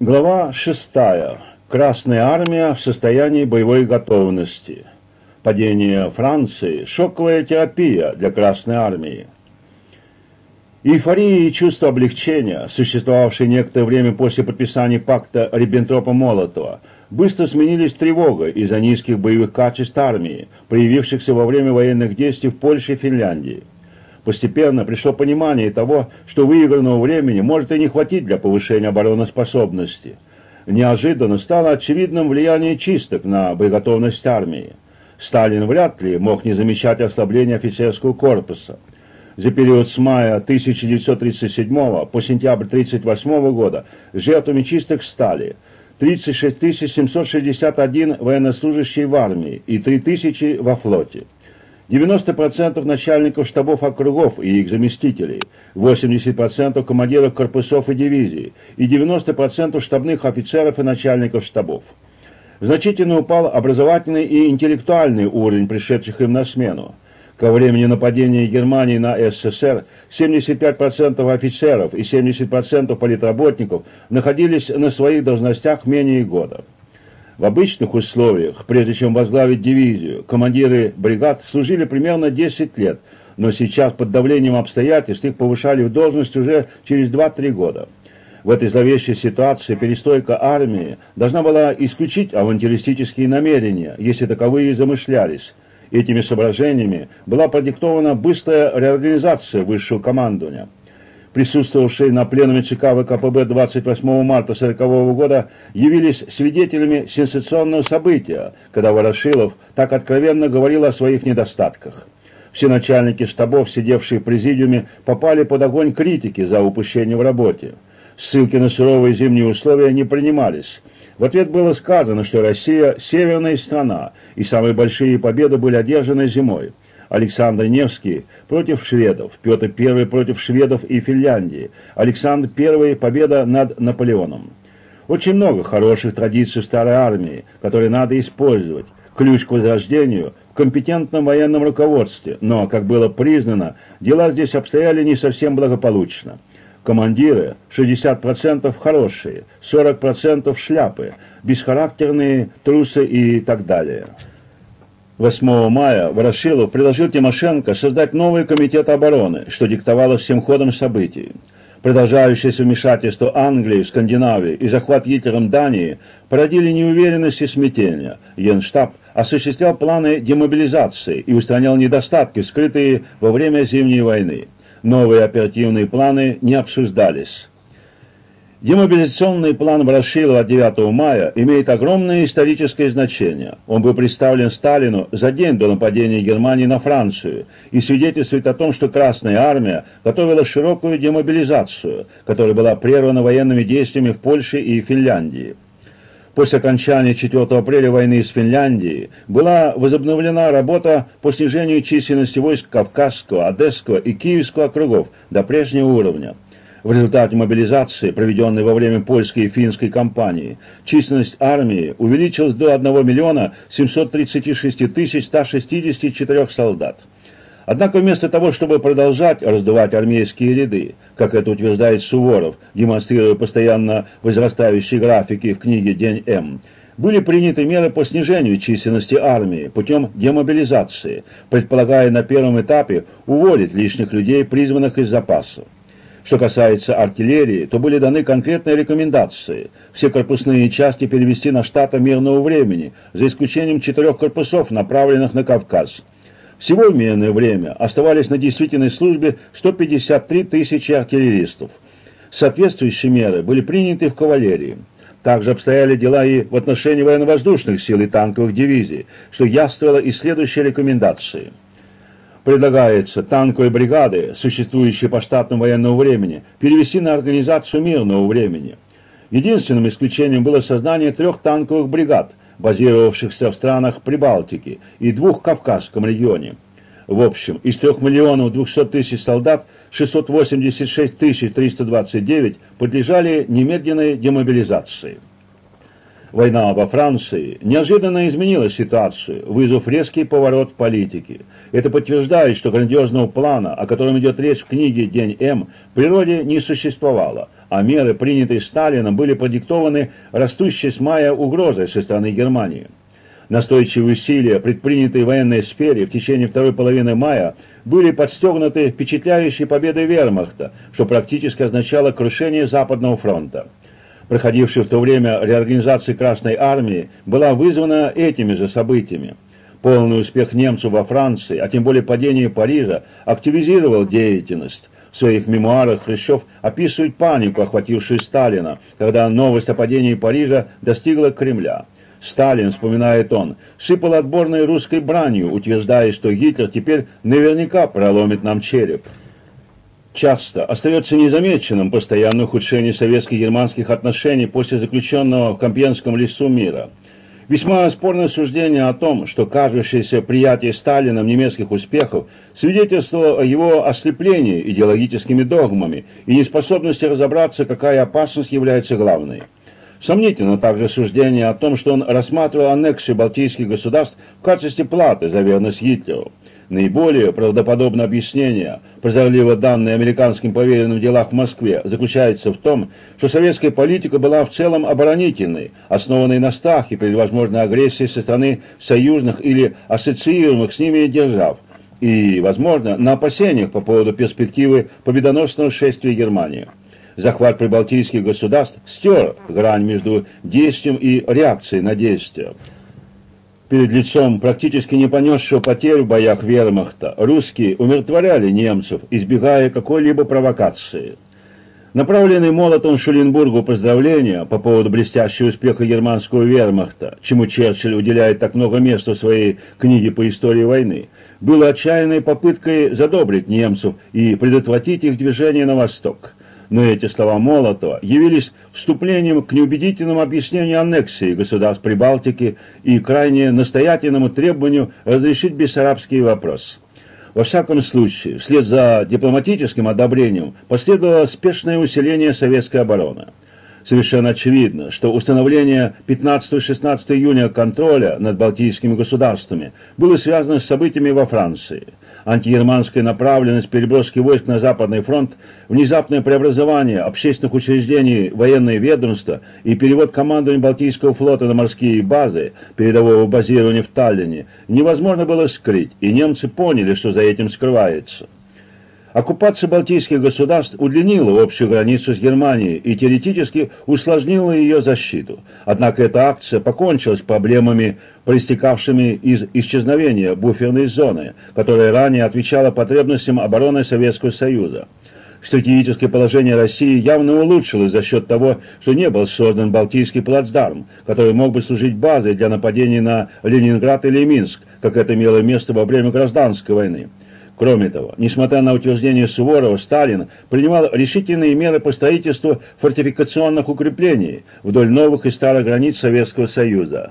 Глава 6. Красная армия в состоянии боевой готовности. Падение Франции – шоковая терапия для Красной армии. Эйфория и чувство облегчения, существовавшие некоторое время после подписания пакта Риббентропа-Молотова, быстро сменились тревогой из-за низких боевых качеств армии, проявившихся во время военных действий в Польше и Финляндии. Постепенно пришло понимание того, что выигранного времени может и не хватить для повышения обороноспособности. Неожиданно стало очевидным влияние чисток на боеготовность армии. Сталин вряд ли мог не замечать ослабления офицерского корпуса. За период с мая 1937 по сентябрь 1938 года жертвами чисток стали 36 761 военнослужащие в армии и 3000 во флоте. 90% начальников штабов округов и их заместителей, 80% командиров корпусов и дивизий и 90% штабных офицеров и начальников штабов. Значительно упал образовательный и интеллектуальный уровень пришедших им на смену. Ко времени нападения Германии на СССР 75% офицеров и 70% политработников находились на своих должностях менее года. В обычных условиях, прежде чем возглавить дивизию, командиры бригад служили примерно 10 лет, но сейчас под давлением обстоятельств их повышали в должность уже через 2-3 года. В этой зловещей ситуации перестройка армии должна была исключить авантюристические намерения, если таковые замышлялись. Этими соображениями была продиктована быстрая реорганизация высшего командования присутствовавшие на пленуме ЦК ВКПБ 28 марта 1940 года, явились свидетелями сенсационного события, когда Ворошилов так откровенно говорил о своих недостатках. Все начальники штабов, сидевшие в президиуме, попали под огонь критики за упущение в работе. Ссылки на суровые зимние условия не принимались. В ответ было сказано, что Россия – северная страна, и самые большие победы были одержаны зимой. Александр Невский против шведов, Петр I против шведов и Финляндии, Александр I победа над Наполеоном. Очень много хороших традиций в старой армии, которые надо использовать. Ключ к возрождению в компетентном военном руководстве, но, как было признано, дела здесь обстояли не совсем благополучно. Командиры 60% хорошие, 40% шляпы, бесхарактерные трусы и так далее. 8 мая Ворошилов предложил Тимошенко создать новый комитет обороны, что диктовало всем ходом событий. Продолжающееся вмешательство Англии, Скандинавии и захват Гитлером Дании породили неуверенность и смятение. Генштаб осуществлял планы демобилизации и устранял недостатки, скрытые во время Зимней войны. Новые оперативные планы не обсуждались. Демобилизационный план Ворошилова 9 мая имеет огромное историческое значение. Он был представлен Сталину за день до нападения Германии на Францию и свидетельствует о том, что Красная Армия готовила широкую демобилизацию, которая была прервана военными действиями в Польше и Финляндии. После окончания 4 апреля войны с Финляндией была возобновлена работа по снижению численности войск Кавказского, Одесского и Киевского округов до прежнего уровня. В результате мобилизации, проведенной во время польской и финской кампании, численность армии увеличилась до 1 миллиона 736 тысяч 164 солдат. Однако вместо того, чтобы продолжать раздувать армейские ряды, как это утверждает Суворов, демонстрируя постоянно возрастающие графики в книге «День М», были приняты меры по снижению численности армии путем демобилизации, предполагая на первом этапе уволить лишних людей, призванных из запасов. Что касается артиллерии, то были даны конкретные рекомендации. Все корпусные части перевести на штаты мирного времени, за исключением четырех корпусов, направленных на Кавказ. Всего в мирное время оставались на действительной службе 153 тысячи артиллеристов. Соответствующие меры были приняты в кавалерии. Также обстояли дела и в отношении военно-воздушных сил и танковых дивизий, что яствовало и следующие рекомендации – Предлагается танковые бригады, существующие по штатному военному времени, перевести на организацию мирного времени. Единственным исключением было создание трех танковых бригад, базировавшихся в странах Прибалтики, и двух в Кавказском регионе. В общем, из 3 миллионов 200 тысяч солдат 686 329 подлежали немедленной демобилизации. Война во Франции неожиданно изменила ситуацию, вызвав резкий поворот в политике. Это подтверждает, что грандиозного плана, о котором идет речь в книге «День М», в природе не существовало, а меры, принятые Сталином, были продиктованы растущей с мая угрозой со стороны Германии. Настойчивые усилия, предпринятые в военной сфере в течение второй половины мая, были подстегнуты впечатляющей победой вермахта, что практически означало крушение Западного фронта. Проходившая в то время реорганизация Красной Армии была вызвана этими же событиями. Полный успех немцев во Франции, а тем более падение Парижа, активизировал деятельность. В своих мемуарах Хрущев описывает панику, охватившую Сталина, когда новость о падении Парижа достигла Кремля. Сталин, вспоминает он, сыпал отборной русской бранью, утверждая, что Гитлер теперь наверняка проломит нам череп. Часто остается незамеченным постоянное ухудшение советско-германских отношений после заключенного в Компьенском лесу мира. Весьма спорное суждение о том, что кажущееся приятие Сталином немецких успехов свидетельствовало о его ослеплении идеологическими догмами и неспособности разобраться, какая опасность является главной. Сомнительно также суждение о том, что он рассматривал аннексию балтийских государств в качестве платы за верность Гитлеру. Наиболее правдоподобное объяснение, прозорливо данное американским поверенным в делах в Москве, заключается в том, что советская политика была в целом оборонительной, основанной на страхе перед возможной агрессией со стороны союзных или ассоциируемых с ними держав, и, возможно, на опасениях по поводу перспективы победоносного шествия Германии захват прибалтийских государств стер грань между действием и реакцией на действие. Перед лицом практически не понесшего потерь в боях вермахта, русские умиротворяли немцев, избегая какой-либо провокации. Направленный молотом Шуленбургу поздравления по поводу блестящего успеха германского вермахта, чему Черчилль уделяет так много места в своей книге по истории войны, было отчаянной попыткой задобрить немцев и предотвратить их движение на восток но эти слова Молотова явились вступлением к неубедительному объяснению аннексии государств Прибалтики и крайне настоятельному требованию разрешить бессарабский вопрос. Во всяком случае, вслед за дипломатическим одобрением последовало спешное усиление советской обороны. Совершенно очевидно, что установление 15-16 июня контроля над балтийскими государствами было связано с событиями во Франции – антигерманская направленность переброски войск на Западный фронт, внезапное преобразование общественных учреждений военное ведомство и перевод командования Балтийского флота на морские базы передового базирования в Таллине невозможно было скрыть, и немцы поняли, что за этим скрывается. Оккупация балтийских государств удлинила общую границу с Германией и теоретически усложнила ее защиту. Однако эта акция покончила с проблемами, проистекавшими из исчезновения буферной зоны, которая ранее отвечала потребностям обороны Советского Союза. Стратегическое положение России явно улучшилось за счет того, что не был создан Балтийский плацдарм, который мог бы служить базой для нападений на Ленинград или Минск, как это имело место во время гражданской войны. Кроме того, несмотря на утверждение Суворова, Сталин принимал решительные меры по строительству фортификационных укреплений вдоль новых и старых границ Советского Союза.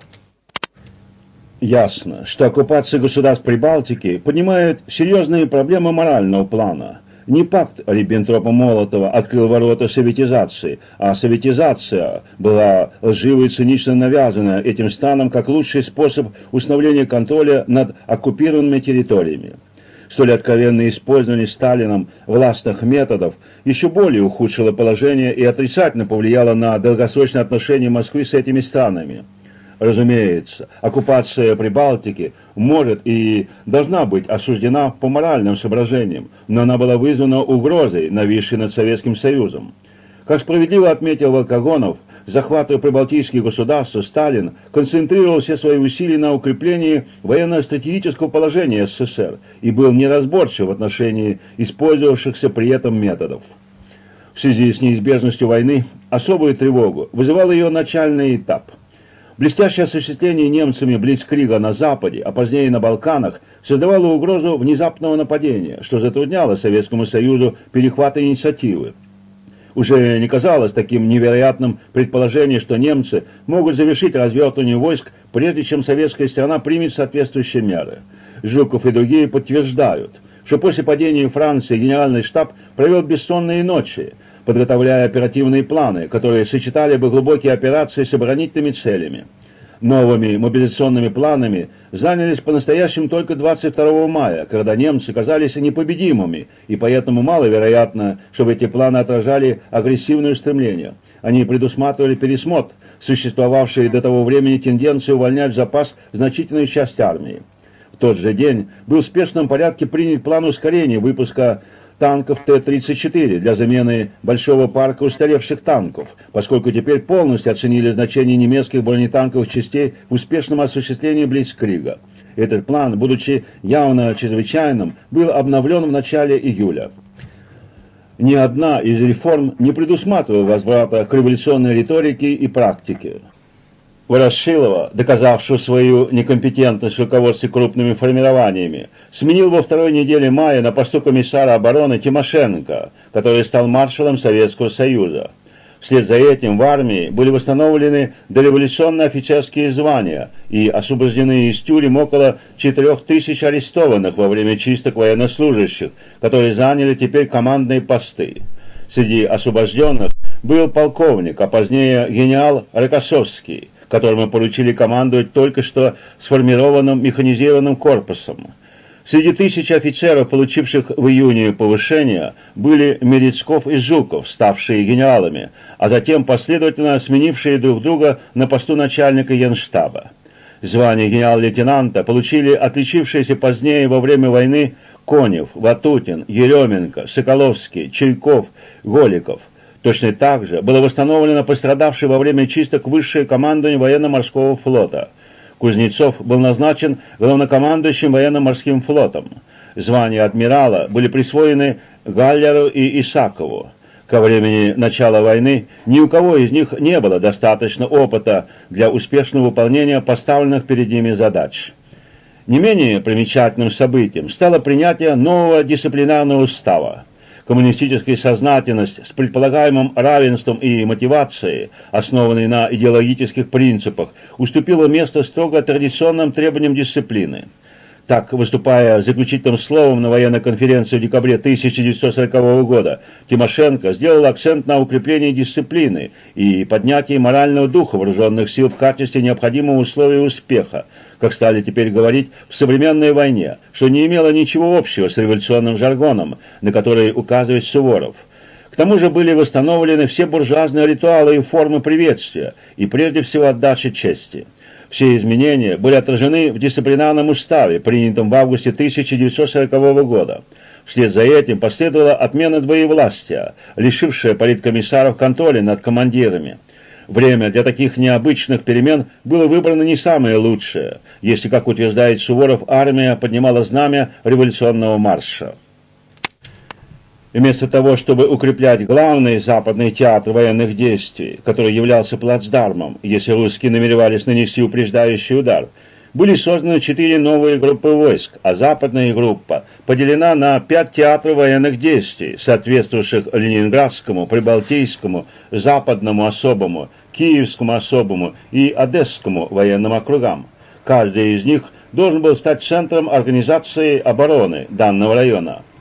Ясно, что оккупация государств Прибалтики поднимает серьезные проблемы морального плана. Не пакт Риббентропа-Молотова открыл ворота советизации, а советизация была лживо и цинично навязана этим станом как лучший способ установления контроля над оккупированными территориями столь откровенное использование Сталином властных методов еще более ухудшило положение и отрицательно повлияло на долгосрочные отношения Москвы с этими странами. Разумеется, оккупация Прибалтики может и должна быть осуждена по моральным соображениям, но она была вызвана угрозой, нависшей над Советским Союзом. Как справедливо отметил Волкогонов, захватывая прибалтийские государства, Сталин концентрировал все свои усилия на укреплении военно-стратегического положения СССР и был неразборчив в отношении использовавшихся при этом методов. В связи с неизбежностью войны особую тревогу вызывал ее начальный этап. Блестящее осуществление немцами Блицкрига на Западе, а позднее на Балканах, создавало угрозу внезапного нападения, что затрудняло Советскому Союзу перехват инициативы. Уже не казалось таким невероятным предположение, что немцы могут завершить развертывание войск, прежде чем советская страна примет соответствующие меры. Жуков и другие подтверждают, что после падения Франции генеральный штаб провел бессонные ночи, подготовляя оперативные планы, которые сочетали бы глубокие операции с оборонительными целями. Новыми мобилизационными планами занялись по-настоящему только 22 мая, когда немцы казались непобедимыми, и поэтому маловероятно, чтобы эти планы отражали агрессивное стремление. Они предусматривали пересмотр существовавшей до того времени тенденции увольнять в запас значительную часть армии. В тот же день был в спешном порядке принят план ускорения выпуска танков Т-34 для замены большого парка устаревших танков, поскольку теперь полностью оценили значение немецких бронетанковых частей в успешном осуществлении Блицкрига. Этот план, будучи явно чрезвычайным, был обновлен в начале июля. Ни одна из реформ не предусматривала возврата к революционной риторике и практике. Ворошилова, доказавшего свою некомпетентность в руководстве крупными формированиями, сменил во второй неделе мая на посту комиссара обороны Тимошенко, который стал маршалом Советского Союза. Вслед за этим в армии были восстановлены дореволюционные офицерские звания и освобождены из тюрем около 4000 арестованных во время чисток военнослужащих, которые заняли теперь командные посты. Среди освобожденных был полковник, а позднее генерал Рокоссовский, которому поручили командовать только что сформированным механизированным корпусом. Среди тысяч офицеров, получивших в июне повышение, были Мерецков и Жуков, ставшие генералами, а затем последовательно сменившие друг друга на посту начальника Генштаба. Звание генерал-лейтенанта получили отличившиеся позднее во время войны Конев, Ватутин, Еременко, Соколовский, Чайков, Голиков – Точно так же было восстановлено пострадавшее во время чисток высшее командование военно-морского флота. Кузнецов был назначен главнокомандующим военно-морским флотом. Звания адмирала были присвоены Галлеру и Исакову. Ко времени начала войны ни у кого из них не было достаточно опыта для успешного выполнения поставленных перед ними задач. Не менее примечательным событием стало принятие нового дисциплинарного устава коммунистическая сознательность с предполагаемым равенством и мотивацией, основанной на идеологических принципах, уступила место строго традиционным требованиям дисциплины. Так, выступая заключительным словом на военной конференции в декабре 1940 года, Тимошенко сделал акцент на укреплении дисциплины и поднятии морального духа вооруженных сил в качестве необходимого условия успеха, как стали теперь говорить, в современной войне, что не имело ничего общего с революционным жаргоном, на который указывает Суворов. К тому же были восстановлены все буржуазные ритуалы и формы приветствия, и прежде всего отдачи чести. Все изменения были отражены в дисциплинарном уставе, принятом в августе 1940 года. Вслед за этим последовала отмена двоевластия, лишившая политкомиссаров контроля над командирами. Время для таких необычных перемен было выбрано не самое лучшее, если, как утверждает Суворов, армия поднимала знамя революционного марша. Вместо того, чтобы укреплять главный западный театр военных действий, который являлся плацдармом, если русские намеревались нанести упреждающий удар, были созданы четыре новые группы войск, а западная группа поделена на пять театров военных действий, соответствующих Ленинградскому, Прибалтийскому, Западному особому, Киевскому особому и Одесскому военным округам. Каждый из них должен был стать центром организации обороны данного района.